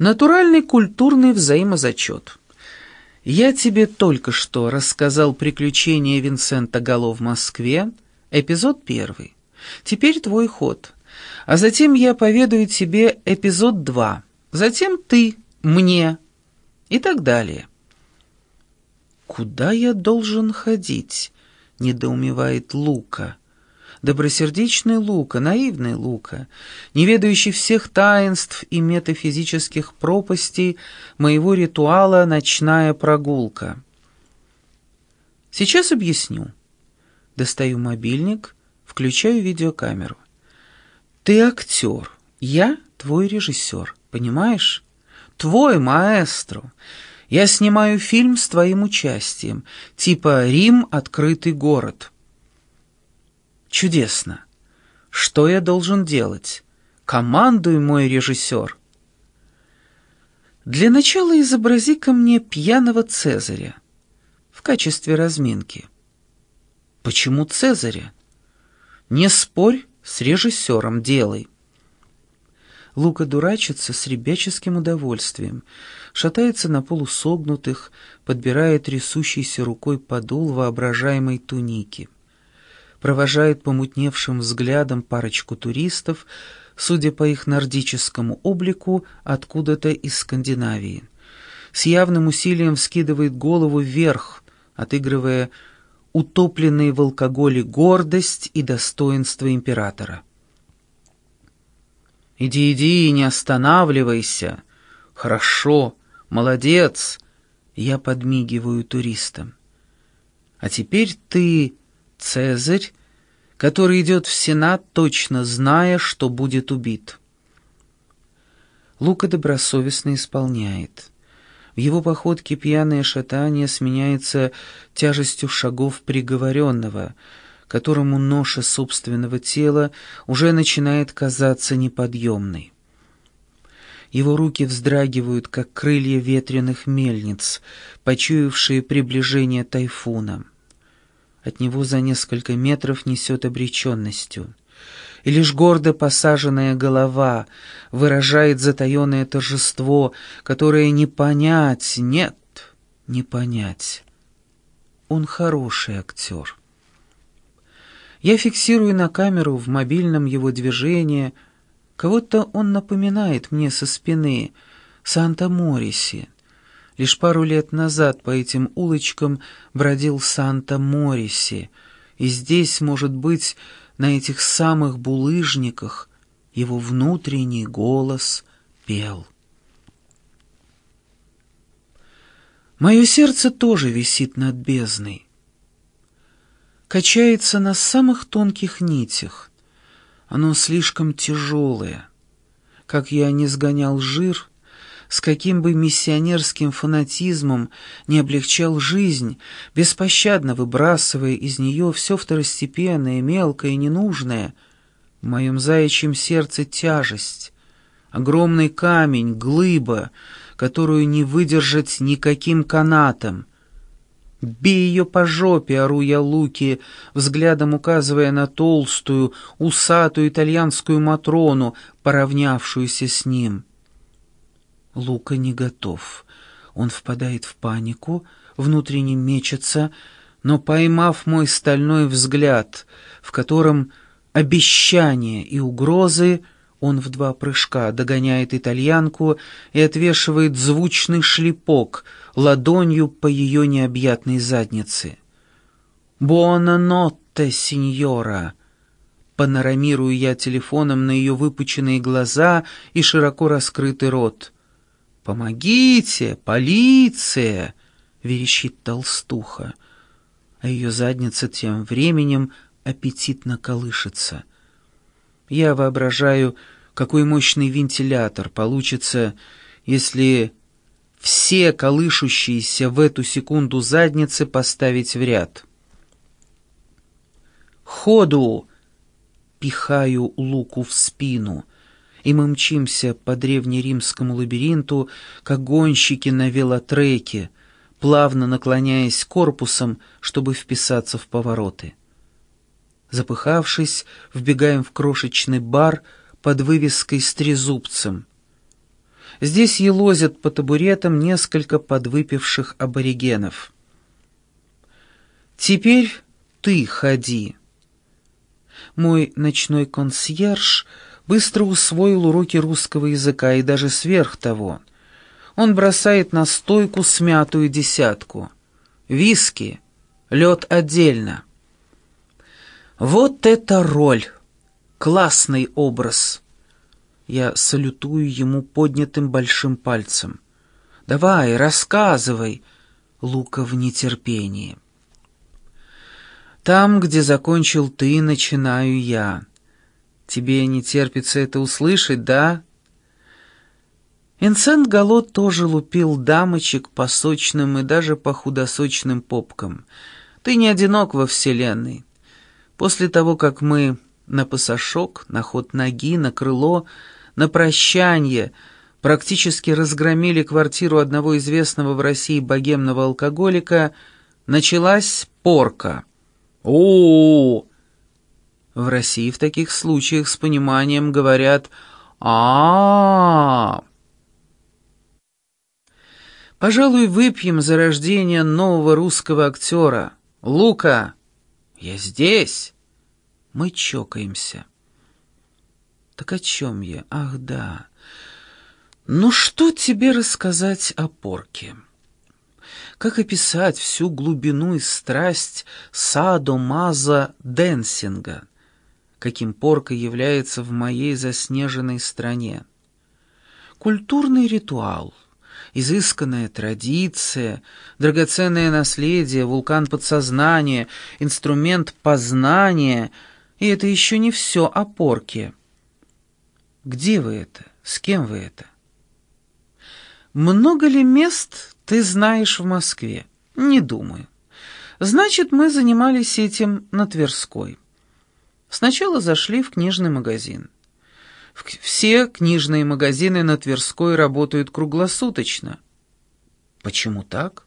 Натуральный культурный взаимозачет. Я тебе только что рассказал приключения Винсента Гало в Москве, эпизод первый. Теперь твой ход. А затем я поведаю тебе эпизод два. Затем ты, мне и так далее. «Куда я должен ходить?» — недоумевает Лука. Добросердечный Лука, наивный Лука, не ведающий всех таинств и метафизических пропастей моего ритуала «Ночная прогулка». Сейчас объясню. Достаю мобильник, включаю видеокамеру. Ты актер, я твой режиссер, понимаешь? Твой маэстро. Я снимаю фильм с твоим участием, типа «Рим. Открытый город». Чудесно. Что я должен делать? Командуй, мой режиссер. Для начала изобрази ко мне пьяного Цезаря в качестве разминки. Почему Цезаря? Не спорь с режиссером, делай. Лука дурачится с ребяческим удовольствием, шатается на полусогнутых, подбирает трясущейся рукой подол воображаемой туники. Провожает помутневшим взглядом парочку туристов, судя по их нордическому облику, откуда-то из Скандинавии. С явным усилием вскидывает голову вверх, отыгрывая утопленные в алкоголе гордость и достоинство императора. «Иди, иди, не останавливайся. Хорошо, молодец!» Я подмигиваю туристам. «А теперь ты, Цезарь, который идет в Сенат, точно зная, что будет убит». Лука добросовестно исполняет. В его походке пьяное шатание сменяется тяжестью шагов приговоренного — которому ноша собственного тела уже начинает казаться неподъемной. Его руки вздрагивают, как крылья ветреных мельниц, почуявшие приближение тайфуна. От него за несколько метров несет обреченностью, и лишь гордо посаженная голова выражает затаенное торжество, которое не понять, нет, не понять. Он хороший актер. Я фиксирую на камеру в мобильном его движение. Кого-то он напоминает мне со спины. Санта-Мориси. Лишь пару лет назад по этим улочкам бродил Санта-Мориси. И здесь, может быть, на этих самых булыжниках его внутренний голос пел. Мое сердце тоже висит над бездной качается на самых тонких нитях. Оно слишком тяжелое. Как я не сгонял жир, с каким бы миссионерским фанатизмом не облегчал жизнь, беспощадно выбрасывая из нее все второстепенное, мелкое и ненужное, в моем заячьем сердце тяжесть, огромный камень, глыба, которую не выдержать никаким канатом, «Бей ее по жопе!» — ору я Луки, взглядом указывая на толстую, усатую итальянскую Матрону, поравнявшуюся с ним. Лука не готов. Он впадает в панику, внутренне мечется, но, поймав мой стальной взгляд, в котором обещания и угрозы, он в два прыжка догоняет итальянку и отвешивает звучный шлепок ладонью по ее необъятной заднице. «Буона нотте, сеньора!» Панорамирую я телефоном на ее выпученные глаза и широко раскрытый рот. «Помогите! Полиция!» — верещит толстуха. А ее задница тем временем аппетитно колышется — я воображаю, какой мощный вентилятор получится, если все колышущиеся в эту секунду задницы поставить в ряд. «Ходу!» — пихаю луку в спину, и мы мчимся по древнеримскому лабиринту, как гонщики на велотреке, плавно наклоняясь корпусом, чтобы вписаться в повороты. Запыхавшись, вбегаем в крошечный бар под вывеской с трезубцем. Здесь елозят по табуретам несколько подвыпивших аборигенов. «Теперь ты ходи». Мой ночной консьерж быстро усвоил уроки русского языка и даже сверх того. Он бросает на стойку смятую десятку. Виски, лед отдельно. Вот это роль! Классный образ! Я салютую ему поднятым большим пальцем. «Давай, рассказывай!» Лука в нетерпении. Там, где закончил ты, начинаю я. Тебе не терпится это услышать, да? Инсент Гало тоже лупил дамочек по сочным и даже по худосочным попкам. Ты не одинок во вселенной. После того, как мы на пасашок, на ход ноги, на крыло, на прощанье практически разгромили квартиру одного известного в России богемного алкоголика, началась порка — о, В России в таких случаях с пониманием говорят а, Пожалуй, выпьем за рождение нового русского актера. Лука, я здесь. Мы чокаемся. Так о чем я? Ах, да. Ну что тебе рассказать о порке? Как описать всю глубину и страсть садо-маза дэнсинга, каким порка является в моей заснеженной стране? Культурный ритуал, изысканная традиция, драгоценное наследие, вулкан подсознания, инструмент познания, и это еще не все о порке. Где вы это? С кем вы это? Много ли мест ты знаешь в Москве? Не думаю. Значит, мы занимались этим на Тверской. Сначала зашли в книжный магазин. Все книжные магазины на Тверской работают круглосуточно. Почему так?